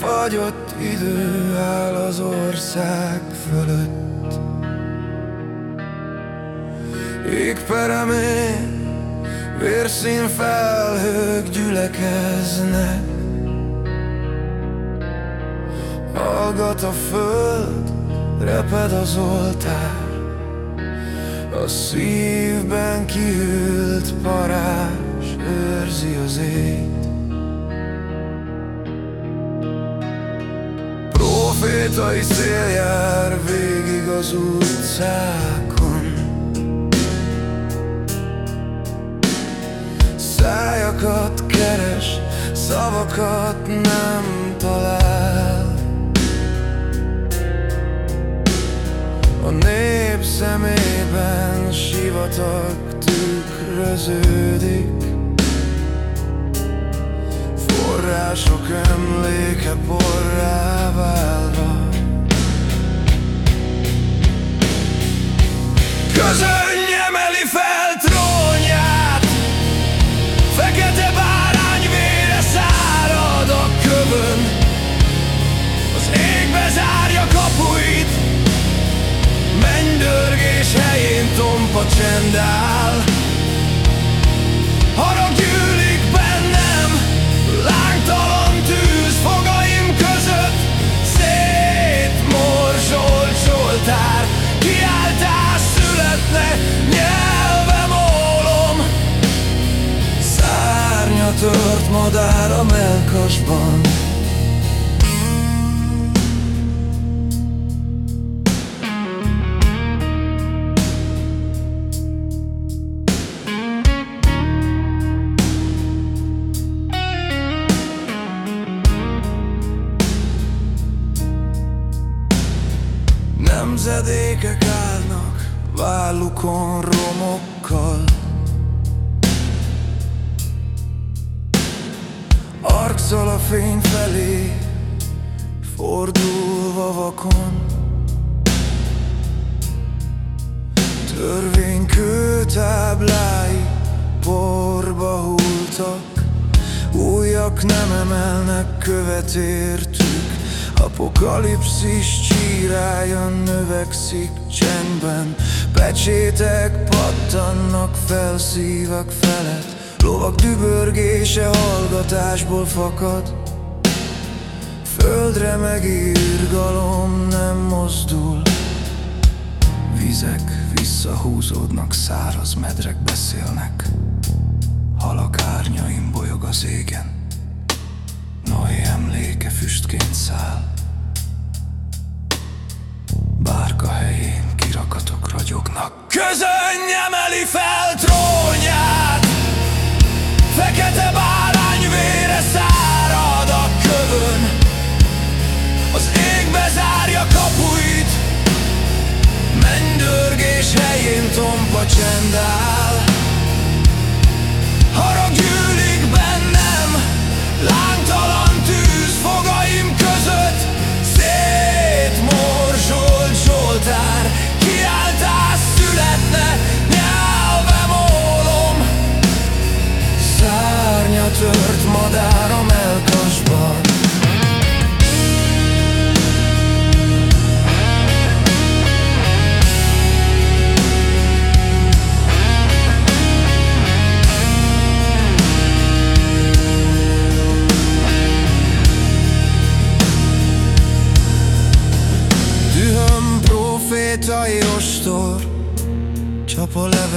Befagyott idő áll az ország fölött. Égperemén vérszín felhők gyülekeznek. Hallgat a föld, reped az oltár. A szívben kiült parás őrzi az ég Profétai szél jár végig az utcákon. Szájakat keres, szavakat nem talál. A nép szemében sivatag tükröződik. Források emléke porrá válva csend áll. Harag gyűlik bennem Lángtalan tűz fogaim között Szétmorzsolt Zsoltár. Kiáltás születne Nyelvem ólom. Szárnya tört madár a melkasban Nemzedékek állnak vállukon romokkal. Arccal a fény felé fordulva vakon. Törvény kőtáblái porba hultak Újak nem emelnek követ értük Apokalipszis csírája növekszik csendben. Pecsétek pattannak fel szívak felett. Lovak dübörgése hallgatásból fakad. Földre meg írgalom nem mozdul. Vizek visszahúzódnak, száraz medrek beszélnek. Halak árnyaim bolyog az égen emléke füstként száll. Bárka helyén kirakatok ragyognak. Közönny emeli fel trónját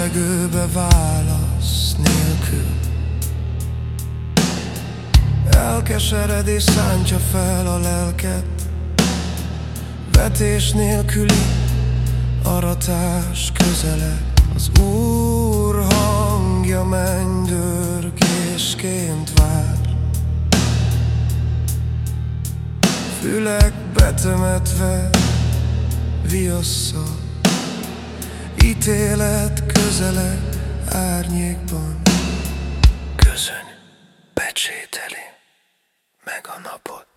levegőbe válasz nélkül. Elkeseredés szántja fel a lelket. Vetés nélküli aratás közele Az Úr hangja mennydörgésként vár. Fülek betemetve viasszal Ítélet közele árnyékban. Közöny pecsételi meg a napot